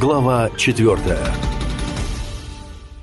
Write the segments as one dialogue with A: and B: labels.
A: Глава четвертая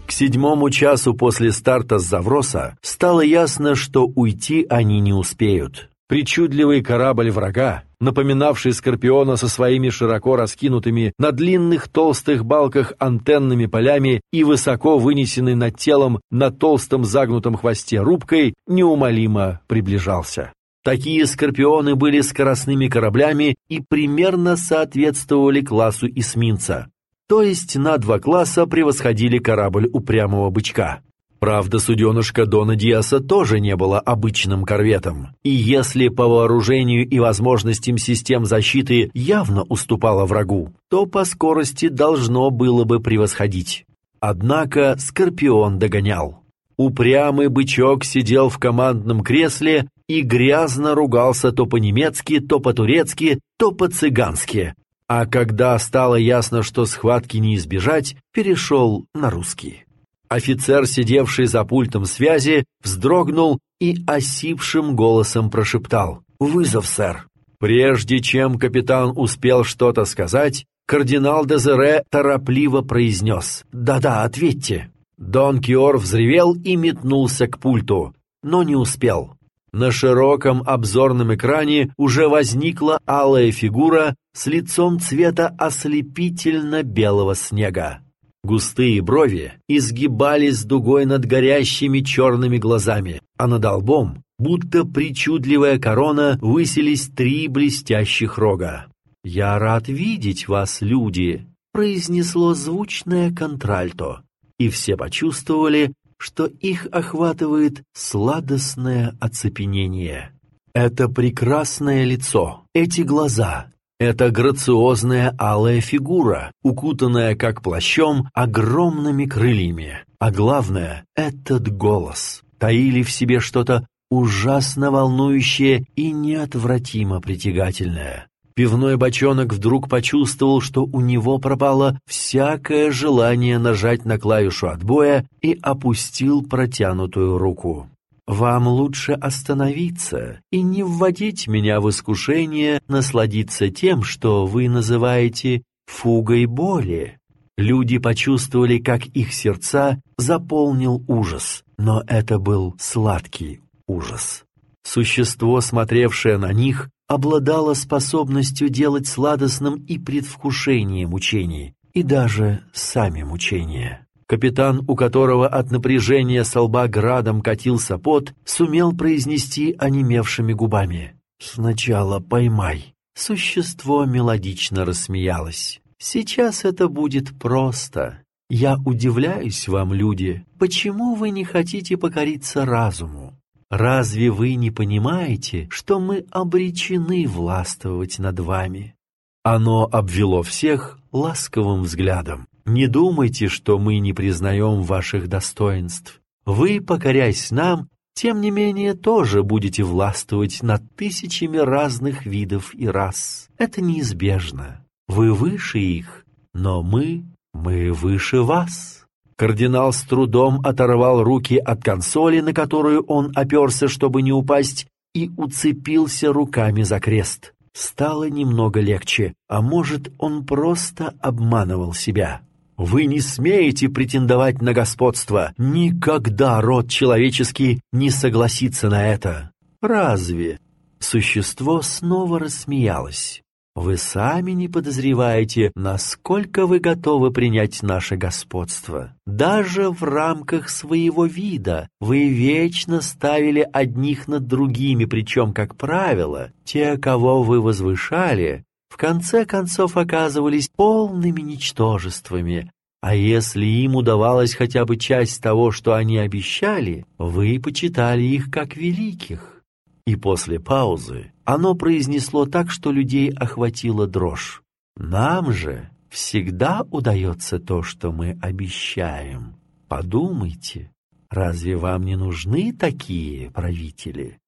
A: К седьмому часу после старта с Завроса стало ясно, что уйти они не успеют. Причудливый корабль врага, напоминавший Скорпиона со своими широко раскинутыми на длинных толстых балках антенными полями и высоко вынесенный над телом на толстом загнутом хвосте рубкой, неумолимо приближался. Такие «Скорпионы» были скоростными кораблями и примерно соответствовали классу эсминца, то есть на два класса превосходили корабль упрямого бычка. Правда, суденышка Дона Диаса тоже не было обычным корветом, и если по вооружению и возможностям систем защиты явно уступало врагу, то по скорости должно было бы превосходить. Однако Скорпион догонял. Упрямый бычок сидел в командном кресле и грязно ругался то по-немецки, то по-турецки, то по-цыгански, а когда стало ясно, что схватки не избежать, перешел на русский. Офицер, сидевший за пультом связи, вздрогнул и осипшим голосом прошептал «Вызов, сэр». Прежде чем капитан успел что-то сказать, кардинал Дезере торопливо произнес «Да-да, ответьте». Дон Киор взревел и метнулся к пульту, но не успел. На широком обзорном экране уже возникла алая фигура с лицом цвета ослепительно-белого снега. Густые брови изгибались дугой над горящими черными глазами, а над лбом, будто причудливая корона, высились три блестящих рога. «Я рад видеть вас, люди», — произнесло звучное контральто, и все почувствовали, что их охватывает сладостное оцепенение. Это прекрасное лицо, эти глаза, это грациозная алая фигура, укутанная как плащом огромными крыльями. А главное, этот голос таили в себе что-то ужасно волнующее и неотвратимо притягательное. Пивной бочонок вдруг почувствовал, что у него пропало всякое желание нажать на клавишу отбоя и опустил протянутую руку. Вам лучше остановиться и не вводить меня в искушение насладиться тем, что вы называете фугой боли. Люди почувствовали, как их сердца заполнил ужас, но это был сладкий ужас. Существо, смотревшее на них, обладало способностью делать сладостным и предвкушение мучений, и даже сами мучения. Капитан, у которого от напряжения со лба градом катился пот, сумел произнести онемевшими губами. «Сначала поймай». Существо мелодично рассмеялось. «Сейчас это будет просто. Я удивляюсь вам, люди, почему вы не хотите покориться разуму? Разве вы не понимаете, что мы обречены властвовать над вами?» Оно обвело всех ласковым взглядом. Не думайте, что мы не признаем ваших достоинств. Вы, покорясь нам, тем не менее тоже будете властвовать над тысячами разных видов и рас. Это неизбежно. Вы выше их, но мы, мы выше вас. Кардинал с трудом оторвал руки от консоли, на которую он оперся, чтобы не упасть, и уцепился руками за крест. Стало немного легче, а может, он просто обманывал себя. Вы не смеете претендовать на господство. Никогда род человеческий не согласится на это. Разве? Существо снова рассмеялось. Вы сами не подозреваете, насколько вы готовы принять наше господство. Даже в рамках своего вида вы вечно ставили одних над другими, причем, как правило, те, кого вы возвышали, в конце концов оказывались полными ничтожествами, а если им удавалось хотя бы часть того, что они обещали, вы почитали их как великих. И после паузы оно произнесло так, что людей охватила дрожь. Нам же всегда удается то, что мы обещаем. Подумайте, разве вам не нужны такие правители?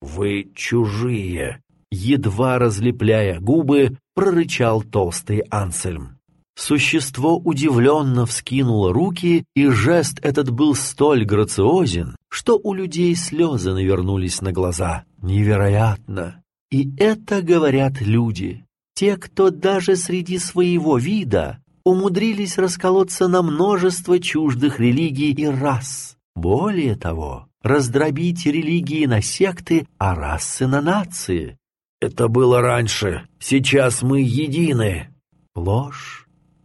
A: Вы чужие, едва разлепляя губы, прорычал толстый Ансельм. Существо удивленно вскинуло руки, и жест этот был столь грациозен, что у людей слезы навернулись на глаза. Невероятно! И это говорят люди, те, кто даже среди своего вида умудрились расколоться на множество чуждых религий и рас. Более того, раздробить религии на секты, а расы на нации.
B: Это было раньше, сейчас мы едины.
A: Ложь.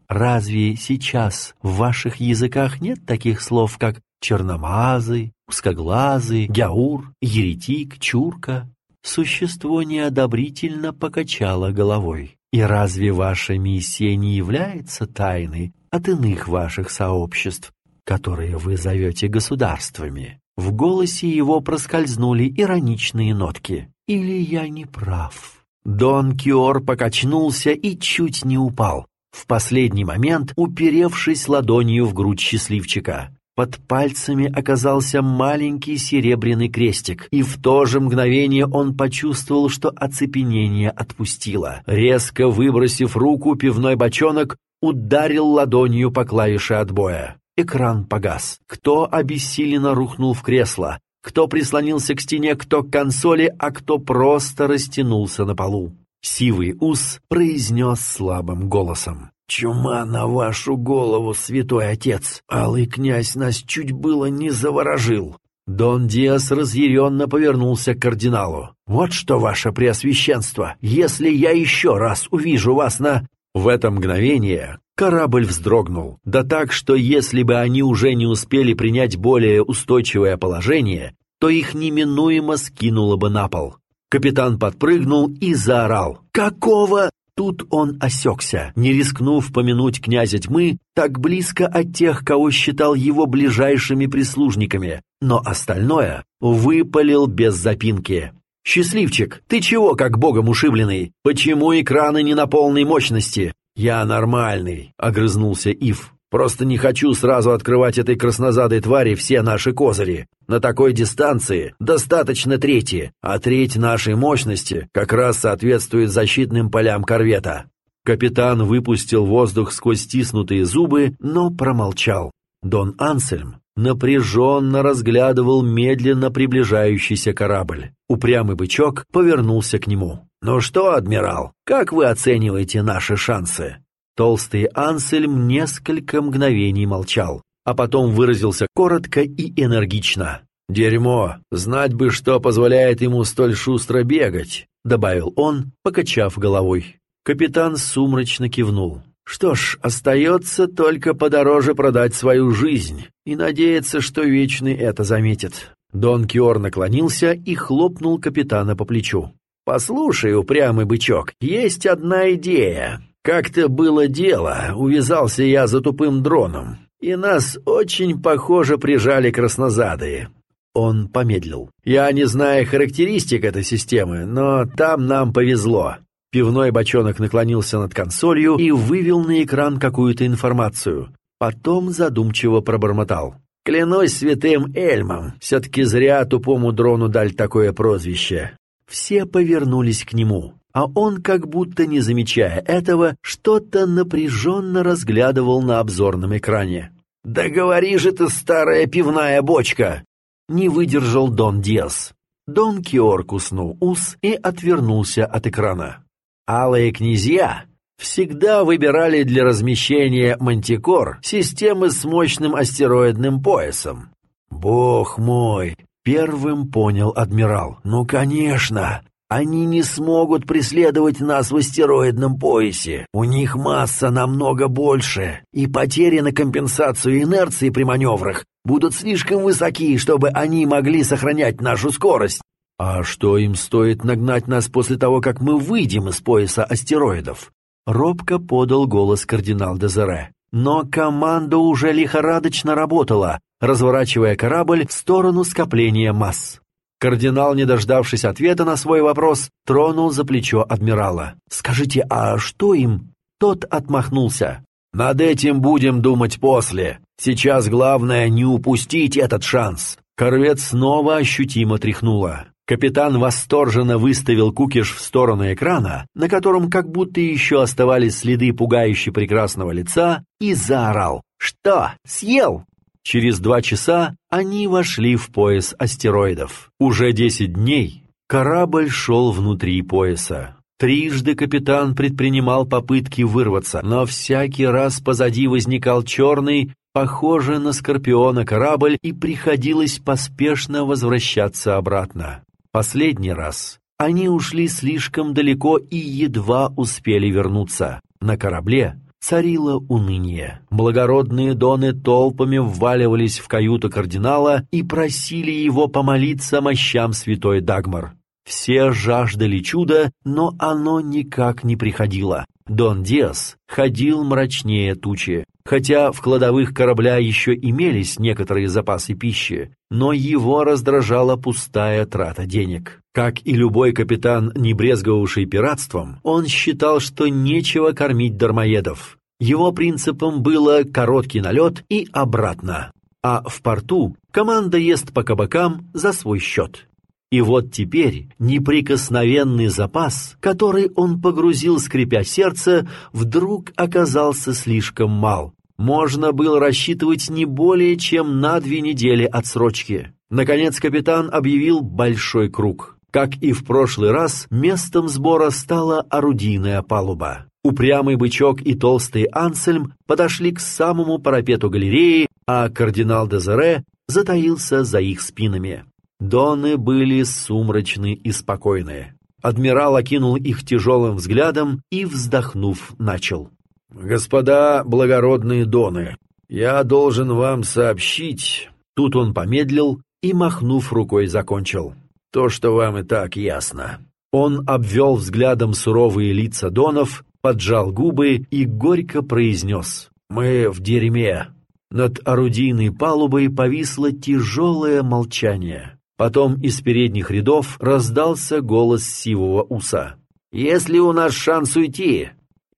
A: Разве сейчас в ваших языках нет таких слов, как черномазый, узкоглазый, гяур, еретик, чурка? Существо неодобрительно покачало головой. И разве ваша миссия не является тайной от иных ваших сообществ, которые вы зовете государствами? В голосе его проскользнули ироничные нотки. «Или я не прав?» Дон Киор покачнулся и чуть не упал, в последний момент уперевшись ладонью в грудь счастливчика. Под пальцами оказался маленький серебряный крестик, и в то же мгновение он почувствовал, что оцепенение отпустило. Резко выбросив руку, пивной бочонок ударил ладонью по клавише отбоя. Экран погас. Кто обессиленно рухнул в кресло, кто прислонился к стене, кто к консоли, а кто просто растянулся на полу. Сивый ус произнес слабым голосом. «Чума на вашу голову, святой отец! Алый князь нас чуть было не заворожил!» Дон Диас разъяренно повернулся к кардиналу. «Вот что, ваше преосвященство, если я еще раз увижу вас на...» В это мгновение Корабль вздрогнул, да так, что если бы они уже не успели принять более устойчивое положение, то их неминуемо скинуло бы на пол. Капитан подпрыгнул и заорал. «Какого?» Тут он осекся, не рискнув помянуть князя тьмы так близко от тех, кого считал его ближайшими прислужниками, но остальное выпалил без запинки. «Счастливчик, ты чего как богом ушибленный? Почему экраны не на полной мощности? «Я нормальный», — огрызнулся Ив. «Просто не хочу сразу открывать этой краснозадой твари все наши козыри. На такой дистанции достаточно трети, а треть нашей мощности как раз соответствует защитным полям корвета». Капитан выпустил воздух сквозь стиснутые зубы, но промолчал. Дон Ансельм напряженно разглядывал медленно приближающийся корабль. Упрямый бычок повернулся к нему. «Ну что, адмирал, как вы оцениваете наши шансы?» Толстый Ансельм несколько мгновений молчал, а потом выразился коротко и энергично. «Дерьмо! Знать бы, что позволяет ему столь шустро бегать!» — добавил он, покачав головой. Капитан сумрачно кивнул. «Что ж, остается только подороже продать свою жизнь и надеяться, что Вечный это заметит». Дон Киор наклонился и хлопнул капитана по плечу. «Послушай, упрямый бычок, есть одна идея. Как-то было дело, увязался я за тупым дроном, и нас очень похоже прижали краснозадые». Он помедлил. «Я не знаю характеристик этой системы, но там нам повезло». Пивной бочонок наклонился над консолью и вывел на экран какую-то информацию. Потом задумчиво пробормотал. «Клянусь святым Эльмом, все-таки зря тупому дрону дали такое прозвище. Все повернулись к нему, а он, как будто не замечая этого, что-то напряженно разглядывал на обзорном экране. «Да говори же ты, старая пивная бочка!» Не выдержал Дон Диас. Дон Киор куснул ус и отвернулся от экрана. «Алые князья всегда выбирали для размещения мантикор системы с мощным астероидным поясом. Бог мой, Первым понял адмирал. «Ну, конечно! Они не смогут преследовать нас в астероидном поясе. У них масса намного больше, и потери на компенсацию инерции при маневрах будут слишком высоки, чтобы они могли сохранять нашу скорость. А что им стоит нагнать нас после того, как мы выйдем из пояса астероидов? Робко подал голос кардинал Дезере. Но команда уже лихорадочно работала, разворачивая корабль в сторону скопления масс. Кардинал, не дождавшись ответа на свой вопрос, тронул за плечо адмирала. «Скажите, а что им?» Тот отмахнулся. «Над этим будем думать после. Сейчас главное не упустить этот шанс». Корвет снова ощутимо тряхнуло. Капитан восторженно выставил кукиш в сторону экрана, на котором как будто еще оставались следы пугающе прекрасного лица, и заорал. «Что, съел?» Через два часа они вошли в пояс астероидов. Уже десять дней корабль шел внутри пояса. Трижды капитан предпринимал попытки вырваться, но всякий раз позади возникал черный, похожий на скорпиона корабль, и приходилось поспешно возвращаться обратно. Последний раз они ушли слишком далеко и едва успели вернуться. На корабле царило уныние. Благородные доны толпами вваливались в каюту кардинала и просили его помолиться мощам святой Дагмар. Все жаждали чуда, но оно никак не приходило. Дон Диас ходил мрачнее тучи. Хотя в кладовых корабля еще имелись некоторые запасы пищи, но его раздражала пустая трата денег. Как и любой капитан, не брезговавший пиратством, он считал, что нечего кормить дармоедов. Его принципом было короткий налет и обратно. А в порту команда ест по кабакам за свой счет. И вот теперь неприкосновенный запас, который он погрузил, скрипя сердце, вдруг оказался слишком мал. Можно было рассчитывать не более чем на две недели отсрочки. Наконец капитан объявил большой круг. Как и в прошлый раз, местом сбора стала орудийная палуба. Упрямый бычок и толстый Ансельм подошли к самому парапету галереи, а кардинал Дезере затаился за их спинами. Доны были сумрачны и спокойные. Адмирал окинул их тяжелым взглядом и, вздохнув, начал. «Господа благородные доны, я должен вам сообщить...» Тут он помедлил и, махнув рукой, закончил. «То, что вам и так ясно». Он обвел взглядом суровые лица донов, поджал губы и горько произнес. «Мы в дерьме». Над орудийной палубой повисло тяжелое молчание. Потом из передних рядов раздался голос сивого уса. «Если у нас шанс уйти?»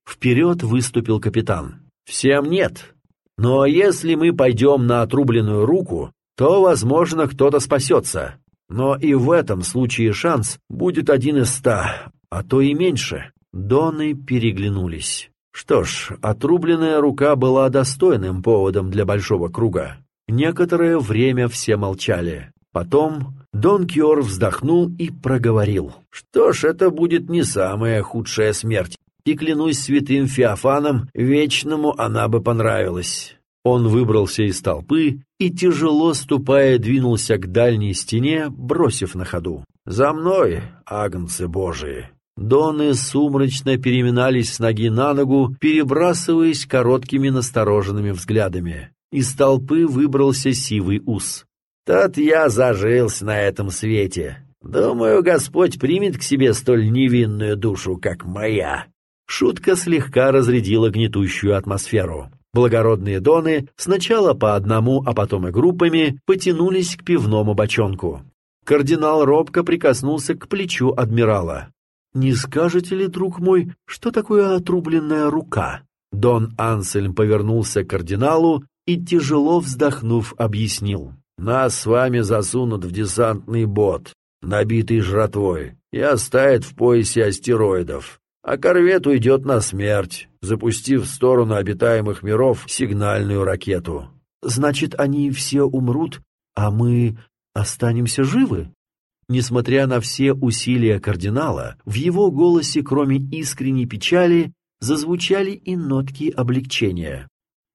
A: Вперед выступил капитан. «Всем нет. Но если мы пойдем на отрубленную руку, то, возможно, кто-то спасется. Но и в этом случае шанс будет один из ста, а то и меньше». Доны переглянулись. Что ж, отрубленная рука была достойным поводом для большого круга. Некоторое время все молчали. Потом Дон Кьор вздохнул и проговорил. «Что ж, это будет не самая худшая смерть. И клянусь святым Феофаном, вечному она бы понравилась». Он выбрался из толпы и, тяжело ступая, двинулся к дальней стене, бросив на ходу. «За мной, агнцы божии!» Доны сумрачно переминались с ноги на ногу, перебрасываясь короткими настороженными взглядами. Из толпы выбрался сивый ус. Тот я зажился на этом свете. Думаю, Господь примет к себе столь невинную душу, как моя». Шутка слегка разрядила гнетущую атмосферу. Благородные доны сначала по одному, а потом и группами потянулись к пивному бочонку. Кардинал робко прикоснулся к плечу адмирала. «Не скажете ли, друг мой, что такое отрубленная рука?» Дон Ансельм повернулся к кардиналу и, тяжело вздохнув, объяснил. Нас с вами засунут в десантный бот, набитый жратвой, и оставят в поясе астероидов. А корвет уйдет на смерть, запустив в сторону обитаемых миров сигнальную ракету. Значит, они все умрут, а мы останемся живы? Несмотря на все усилия кардинала, в его голосе, кроме искренней печали, зазвучали и нотки облегчения.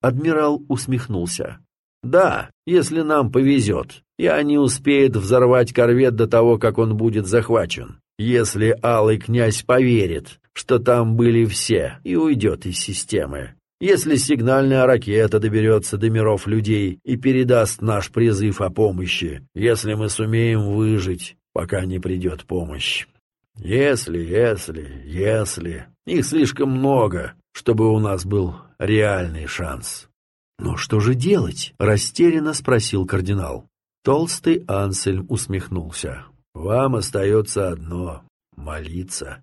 A: Адмирал усмехнулся. Да, если нам повезет, и они успеют взорвать корвет до того, как он будет захвачен. Если Алый князь поверит, что там были все, и уйдет из системы. Если сигнальная ракета доберется до миров людей и передаст наш призыв о помощи, если мы сумеем выжить, пока не придет помощь. Если, если, если... Их слишком много, чтобы у нас был реальный шанс. «Но что же делать?» — растерянно спросил кардинал. Толстый Ансельм усмехнулся. «Вам остается одно — молиться.